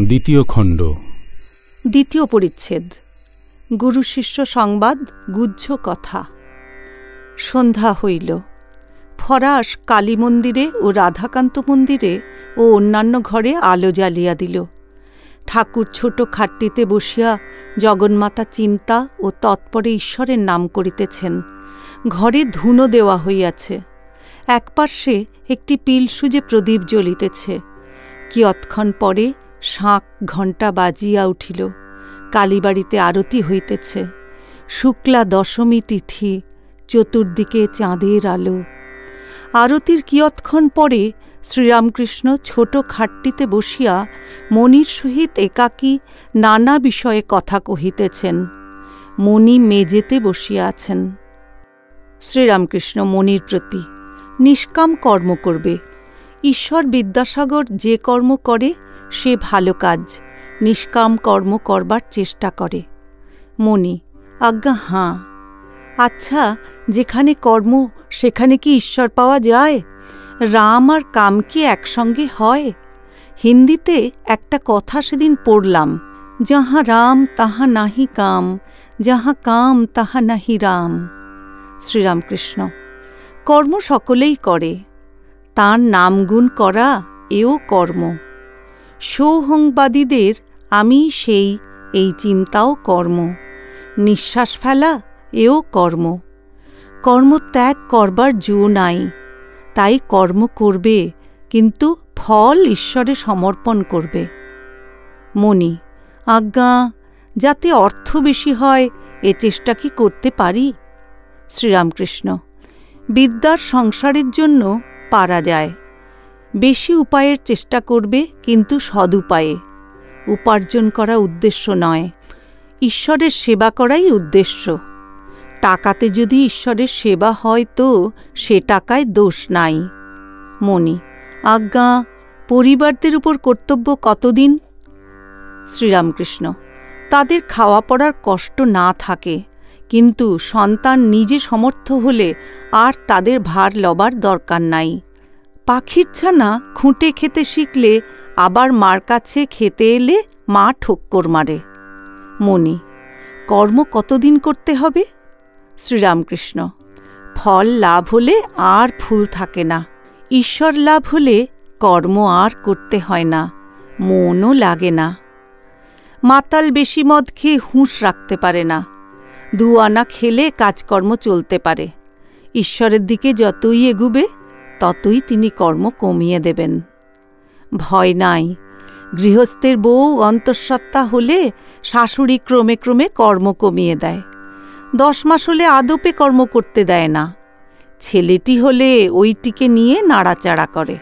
দ্বিতীয় খণ্ড। দ্বিতীয় পরিচ্ছেদ। গুরু শিষ্য সংবাদ, গুহ্য কথা। সন্ধ্যা হইল। ফরাস কালী মন্দিরে ও রাধাকান্ত মন্দিরে ও অন্যান্য ঘরে আলো জ্বালিয়া দিল। ঠাকুর ছোট খাটটিতে বসিয়া জগন্মাতা চিন্তা ও তৎপরে ঈশ্বরের নাম করিতেছেন। ঘরে ধুনো দেওয়া হইয়াছে। একপার্শ্বে একটি পিল সুজে প্রদীপ জ্বলিতেছে। কিয়ৎক্ষণ পরে শাঁখ ঘণ্টা বাজিয়া উঠিল। কালীবাড়িতে আরতি হইতেছে। শুক্লা দশমী তিথি, চতুর্দিকে চাঁদের আলো। আরতির কিয়ৎক্ষণ পরে শ্রীরামকৃষ্ণ ছোট খাটটিতে বসিয়া মণির সহিত একাকী নানা বিষয়ে কথা কহিতেছেন। মণি মেজেতে বসিয়া আছেন। শ্রীরামকৃষ্ণ মণির প্রতি নিষ্কাম কর্ম করবে। ঈশ্বর বিদ্যাসাগর যে কর্ম করে সে ভালো কাজ, নিষ্কাম কর্ম করবার চেষ্টা করে। মণি, আজ্ঞা, হাঁ। আচ্ছা যেখানে কর্ম, সেখানে কি ঈশ্বর পাওয়া যায়? রাম আর কাম কি একসঙ্গে হয়? হিন্দিতে একটা কথা সেদিন পড়লাম, যাহা রাম, তাহা নাহি কাম, যাহা কাম, তাহা নাহি রাম। শ্রীরামকৃষ্ণ, কর্ম সকলেই করে, তাঁর নামগুণ করা, এও কর্ম। সৌহংবাদীদের আমি সেই, এই চিন্তাও কর্ম। নিঃশ্বাস ফেলা, এও কর্ম। কর্ম ত্যাগ করবার জো নাই। তাই কর্ম করবে, কিন্তু ফল ঈশ্বরে সমর্পণ করবে। মনি আজ্ঞা, যাতে অর্থ বেশি হয়, এ চেষ্টা কি করতে পারি? শ্রীরামকৃষ্ণ, বিদ্যার সংসারের জন্য পারা যায়। বেশি উপায়ের চেষ্টা করবে, কিন্তু সদুপায়ে। উপার্জন করা উদ্দেশ্য নয়। ঈশ্বরের সেবা করাই উদ্দেশ্য। টাকাতে যদি ঈশ্বরের সেবা হয় তো সে টাকায় দোষ নাই। মণি, আজ্ঞা, পরিবারদের উপর কর্তব্য কতদিন? শ্রীরামকৃষ্ণ, তাদের খাওয়া পড়ার কষ্ট না থাকে, কিন্তু সন্তান নিজে সমর্থ হলে আর তাদের ভার লবার দরকার নাই। পাখির ছানা খুঁটে খেতে শিখলে, আবার মার কাছে খেতে এলে মা ঠোক্কর মারে। মণি, কর্ম কতদিন করতে হবে? শ্রীরামকৃষ্ণ, ফল লাভ হলে আর ফুল থাকে না। ঈশ্বর লাভ হলে কর্ম আর করতে হয় না, মনও লাগে না। মাতাল বেশি মদ খেয়ে হুঁশ রাখতে পারে না দু আনা খেলে কাজকর্ম চলতে পারে। ঈশ্বরের দিকে যতই এগুবে ততই তিনি কর্ম কমিয়ে দেবেন। ভয় নাই, গৃহস্থের বউ অন্তঃসত্ত্বা হলে শাশুড়ি ক্রমে ক্রমে কর্ম কমিয়ে দেয়। দশ মাস হলে আদপে কর্ম করতে দেয় না। ছেলেটি হলে ওইটিকে নিয়ে নাড়াচাড়া করে।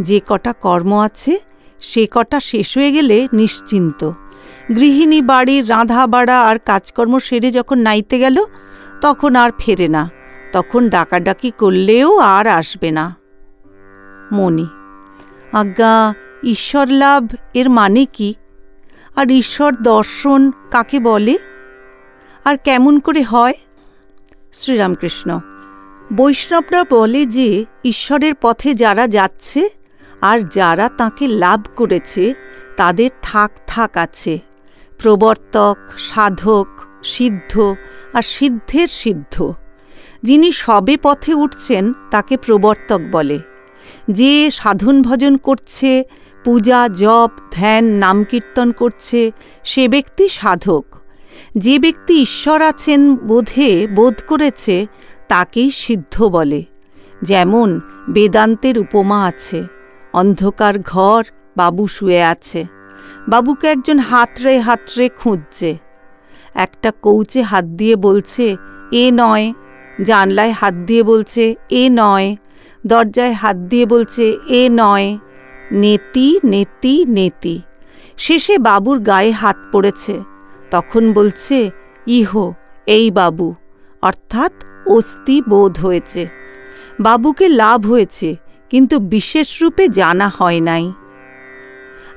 যে কটা কর্ম আছে, সে কটা শেষ হয়ে গেলে নিশ্চিন্ত। গৃহিণী বাড়ির রাঁধা বাড়া আর কাজকর্ম সেরে যখন নাইতে গেল, তখন আর ফেরে না। তখন ডাকাডাকি করলেও আর আসবে না। মণি, আজ্ঞা, ঈশ্বর লাভ এর মানে কি? আর ঈশ্বর দর্শন কাকে বলে? আর কেমন করে হয়? শ্রীরামকৃষ্ণ, বৈষ্ণবরা বলে যে ঈশ্বরের পথে যারা যাচ্ছে আর যারা তাকে লাভ করেছে, তাদের থাক থাক আছে। প্রবর্তক, সাধক, সিদ্ধ আর সিদ্ধের সিদ্ধ। যিনি সবে পথে উঠছেন, তাকে প্রবর্তক বলে। যে সাধন ভজন করছে, পূজা, জপ, ধ্যান নামকীর্তন করছে, সে ব্যক্তি সাধক। যে ব্যক্তি ঈশ্বর আছেন বোধে, বোধ করেছে, তাকেই সিদ্ধ বলে। যেমন বেদান্তের উপমা আছে, অন্ধকার ঘর, বাবু শুয়ে আছে। বাবুকে একজন হাতড়ে হাতড়ে খুঁজছে। একটা কৌচে হাত দিয়ে বলছে, এ নয় জানলায় হাত দিয়ে বলছে, এ নয়। দরজায় হাত দিয়ে বলছে, এ নয়। নেতি নেতি নেতি। শেষে বাবুর গায়ে হাত পড়েছে। তখন বলছে, ইহো, এই বাবু। অর্থাৎ অস্থি বোধ হয়েছে। বাবুকে লাভ হয়েছে, কিন্তু বিশেষ রূপে জানা হয় নাই।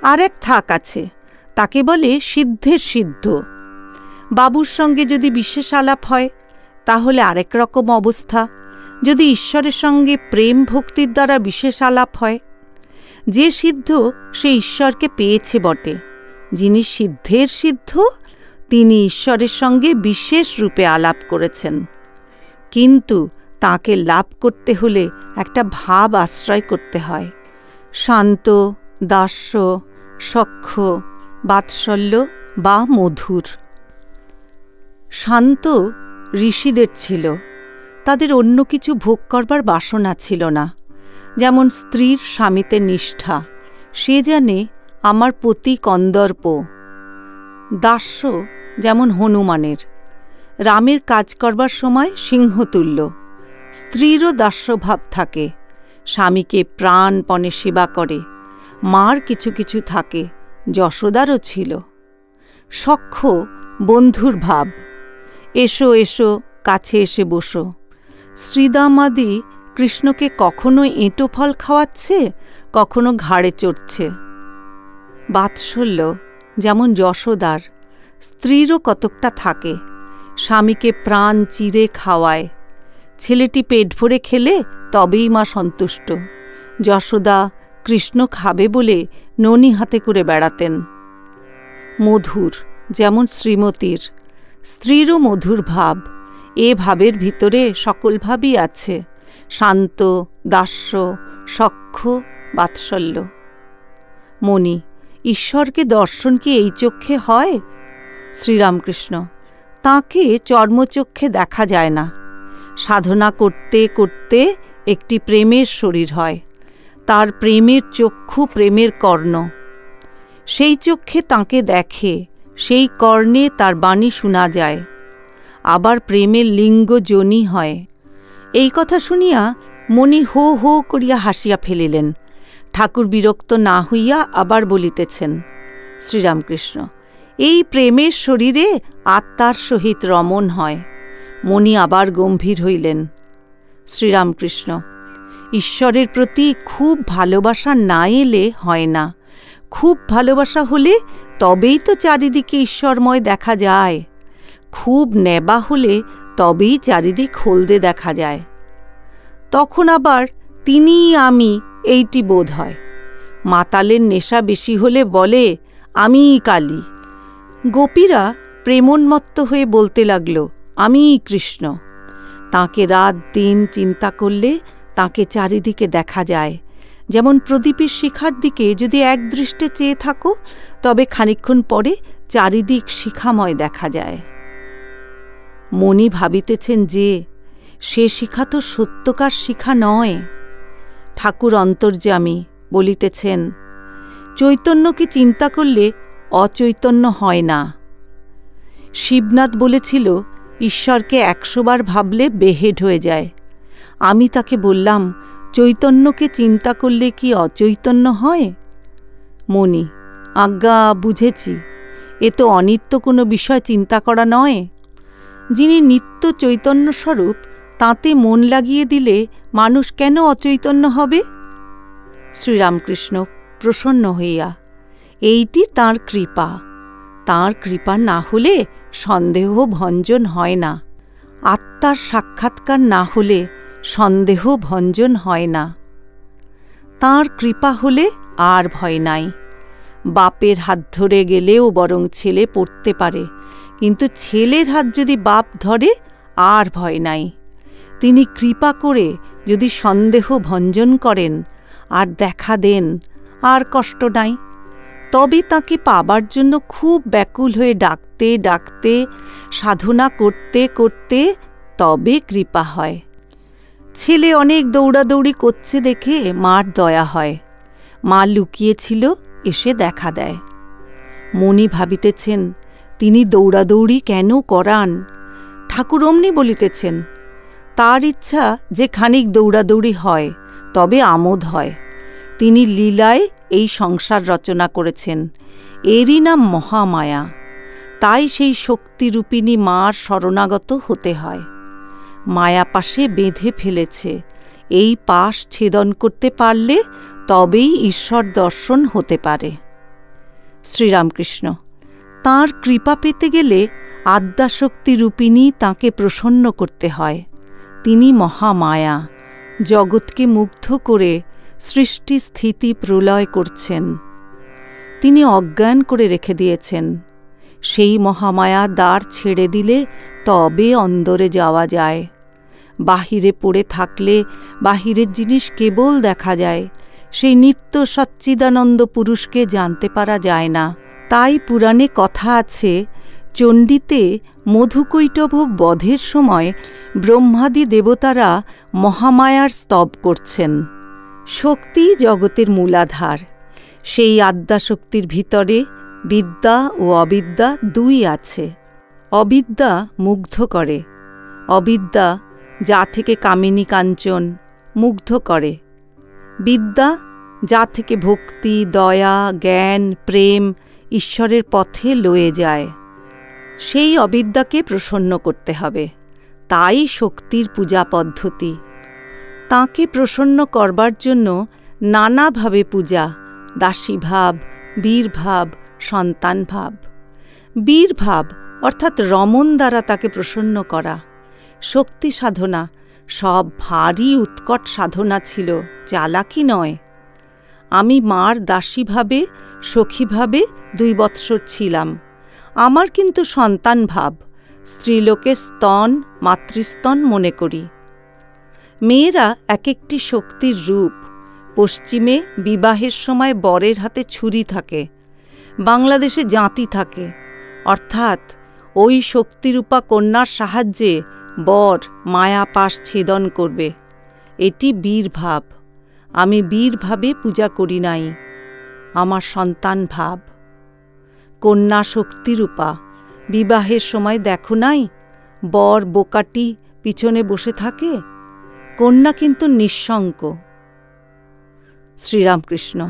আর এক থাক আছে, তাকে বলে সিদ্ধের সিদ্ধ। বাবুর সঙ্গে যদি বিশেষ আলাপ হয় তাহলে আরেক রকম অবস্থা। যদি ঈশ্বরের সঙ্গে প্রেম ভক্তির দ্বারা বিশেষ আলাপ হয়, যে সিদ্ধ সে ঈশ্বরকে পেয়েছে বটে। যিনি সিদ্ধের সিদ্ধ, তিনি ঈশ্বরের সঙ্গে বিশেষ রূপে আলাপ করেছেন। কিন্তু তাকে লাভ করতে হলে একটা ভাব আশ্রয় করতে হয়। শান্ত, দাস্য, সক্ষ, বাৎসল্য বা মধুর। শান্ত ঋষিদের ছিল। তাদের অন্য কিছু ভোগ করবার বাসনা ছিল না। যেমন স্ত্রীর স্বামীতে নিষ্ঠা, সে জানে আমার পতি কন্দর্প, দাস্য যেমন হনুমানের। রামের কাজ করবার সময় সিংহতুল্য স্ত্রীরও দাস্যভাব থাকে, স্বামীকে প্রাণপণে সেবা করে, মার কিছু কিছু থাকে, যশোদারও ছিল। সখ্য বন্ধুর ভাব। এসো এসো, কাছে এসে বসো। শ্রীদামাদি কৃষ্ণকে কখনো এঁটো ফল খাওয়াচ্ছে, কখনো ঘাড়ে চড়ছে। বাৎসল্য, যেমন যশোদার, স্ত্রীরও কতকটা থাকে। স্বামীকে প্রাণ চিরে খাওয়ায়। ছেলেটি পেট ভরে খেলে তবেই মা সন্তুষ্ট। যশোদা কৃষ্ণ খাবে বলে ননি হাতে করে বেড়াতেন। মধুর, যেমন শ্রীমতীর স্ত্রীরও মধুর ভাব। এ ভাবের ভিতরে সকল ভাবই আছে। শান্ত, দাস্য সক্ষ বাৎসল্য। মণি, ঈশ্বরকে দর্শন কি এই চক্ষে হয়? শ্রীরামকৃষ্ণ, তাকে চর্মচক্ষে দেখা যায় না। সাধনা করতে করতে একটি প্রেমের শরীর হয়। তার প্রেমের চক্ষু প্রেমের কর্ণ। সেই চক্ষে তাকে দেখে সেই কর্ণে তার বাণী শোনা যায়। আবার প্রেমের লিঙ্গ জনি হয়। এই কথা শুনিয়া মণি হো হো করিয়া হাসিয়া ফেলিলেন। ঠাকুর বিরক্ত না হইয়া আবার বলিতেছেন, শ্রীরামকৃষ্ণ, এই প্রেমের শরীরে আত্মার সহিত রমণ হয়। মণি আবার গম্ভীর হইলেন, শ্রীরামকৃষ্ণ, ঈশ্বরের প্রতি খুব ভালোবাসা না এলে হয় না। খুব ভালোবাসা হলে তবেই তো চারিদিকে ঈশ্বরময় দেখা যায়। খুব নেবা হলে তবেই চারিদিক হলদে দেখা যায়। তখন আবার তিনিই আমি এইটি বোধ হয়। মাতালের নেশা বেশি হলে বলে, আমিই কালী। গোপীরা প্রেমোন্মত্ত হয়ে বলতে লাগল, আমিই কৃষ্ণ। তাকে রাত দিন চিন্তা করলে তাকে চারিদিকে দেখা যায়। যেমন প্রদীপের শিখার দিকে যদি এক দৃষ্টে চেয়ে থাকো, তবে খানিক্ষণ পরে চারিদিক শিখাময় দেখা যায়। মনি ভাবিতেছেন যে, সে শিখা তো সত্যকার শিখা নয়। ঠাকুর অন্তর্যামী বলিতেছেন চৈতন্যকে চিন্তা করলে অচৈতন্য হয় না? শিবনাথ বলেছিল, ঈশ্বরকে একশোবার ভাবলে বেহেড হয়ে যায়। আমি তাকে বললাম চৈতন্যকে চিন্তা করলে কি অচৈতন্য হয়? মনি আজ্ঞা, বুঝেছি। এ তো অনিত্য কোনো বিষয় চিন্তা করা নয়। যিনি নিত্য চৈতন্যস্বরূপ তাতে মন লাগিয়ে দিলে মানুষ কেন অচৈতন্য হবে? শ্রীরামকৃষ্ণ প্রসন্ন হইয়া, এইটি তার কৃপা। তার কৃপা না হলে সন্দেহ ভঞ্জন হয় না। আত্মার সাক্ষাৎকার না হলে সন্দেহ ভঞ্জন হয় না। তার কৃপা হলে আর ভয় নাই। বাপের হাত ধরে গেলেও বরং ছেলে পড়তে পারে। কিন্তু ছেলের হাত যদি বাপ ধরে, আর ভয় নাই। তিনি কৃপা করে যদি সন্দেহ ভঞ্জন করেন, আর দেখা দেন, আর কষ্ট নাই। তবে তাকে পাবার জন্য খুব ব্যাকুল হয়ে ডাকতে ডাকতে, সাধনা করতে করতে তবে কৃপা হয়। ছেলে অনেক দৌড়াদৌড়ি করছে দেখে মার দয়া হয়। মা লুকিয়েছিল, এসে দেখা দেয়। মনি ভাবিতেছেন, তিনি দৌড়াদৌড়ি কেন করান? ঠাকুর অমনি বলিতেছেন, তার ইচ্ছা যে খানিক দৌড়াদৌড়ি হয়, তবে আমোদ হয়। তিনি লীলায় এই সংসার রচনা করেছেন। এরই নাম মহামায়া। তাই সেই শক্তিরূপিণী মার শরণাগত হতে হয়। মায়া পাশে বেঁধে ফেলেছে। এই পাশ ছেদন করতে পারলে তবেই ঈশ্বর দর্শন হতে পারে। শ্রীরামকৃষ্ণ, তাঁর কৃপা পেতে গেলে আদ্যাশক্তি রূপিণী তাঁকে প্রসন্ন করতে হয়। তিনি মহামায়া, জগৎকে মুগ্ধ করে সৃষ্টি স্থিতি প্রলয় করছেন। তিনি অজ্ঞান করে রেখে দিয়েছেন। সেই মহামায়া দ্বার ছেড়ে দিলে তবে অন্দরে যাওয়া যায়। বাহিরে পড়ে থাকলে বাহিরের জিনিস কেবল দেখা যায়। সেই নিত্য সচ্চিদানন্দ পুরুষকে জানতে পারা যায় না। তাই পুরাণে কথা আছে, চণ্ডীতে মধুকৈটভ বধের সময় ব্রহ্মাদি দেবতারা মহামায়ার স্তব করছেন। শক্তি জগতের মূলাধার। সেই আদ্যাশক্তির ভিতরে বিদ্যা ও অবিদ্যা দুই আছে। অবিদ্যা মুগ্ধ করে। অবিদ্যা যা থেকে কামিনী কাঞ্চন মুগ্ধ করে। বিদ্যা, যা থেকে ভক্তি, দয়া, জ্ঞান, প্রেম ঈশ্বরের পথে লয়ে যায়। সেই অবিদ্যাকে প্রসন্ন করতে হবে। তাই শক্তির পূজা পদ্ধতি। তাকে প্রসন্ন করবার জন্য নানাভাবে পূজা, দাসীভাব, বীরভাব, সন্তানভাব। বীরভাব অর্থাৎ রমন দ্বারা তাকে প্রসন্ন করা। শক্তি সাধনা, সব ভারী উৎকট সাধনা ছিল চালাকি নয়? আমি মার দাসীভাবে, সখীভাবে দুই বৎসর ছিলাম। আমার কিন্তু সন্তান ভাব, স্ত্রীলোকের স্তন, মাতৃস্তন মনে করি। মেয়েরা এক একটি শক্তির রূপ, পশ্চিমে বিবাহের সময় বরের হাতে ছুরি থাকে, বাংলাদেশে জাঁতি থাকে, অর্থাৎ ওই শক্তিরূপা কন্যার সাহায্যে বর মায়াপাশ ছেদন করবে। এটি বীর ভাব। আমি বীরভাবে পূজা করি নাই। আমার সন্তান ভাব। কন্যা শক্তিরূপা, বিবাহের সময় দেখো নাই? বর বোকাটি পিছনে বসে থাকে? কন্যা কিন্তু নিঃশঙ্ক শ্রীরামকৃষ্ণ,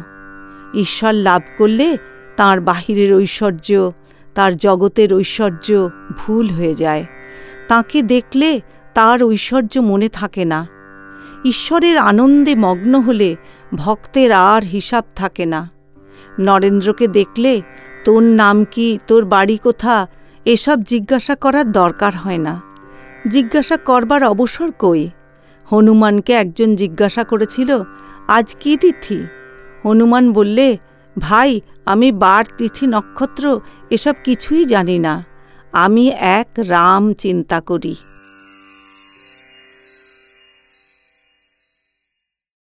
ঈশ্বর লাভ করলে তার বাহিরের ঐশ্বর্য, তার জগতের ঐশ্বর্য ভুল হয়ে যায়। তাকে দেখলে তার ঐশ্বর্য মনে থাকে না। ঈশ্বরের আনন্দে মগ্ন হলে ভক্তের আর হিসাব থাকে না। নরেন্দ্রকে দেখলে তোর নাম কি, তোর বাড়ি কোথা, এসব জিজ্ঞাসা করার দরকার হয় না। জিজ্ঞাসা করবার অবসর কই? হনুমানকে একজন জিজ্ঞাসা করেছিল, আজ কি তিথি? হনুমান বললে, ভাই, আমি বার, তিথি, নক্ষত্র, এসব কিছুই জানি না। আমি এক রাম চিন্তা করি।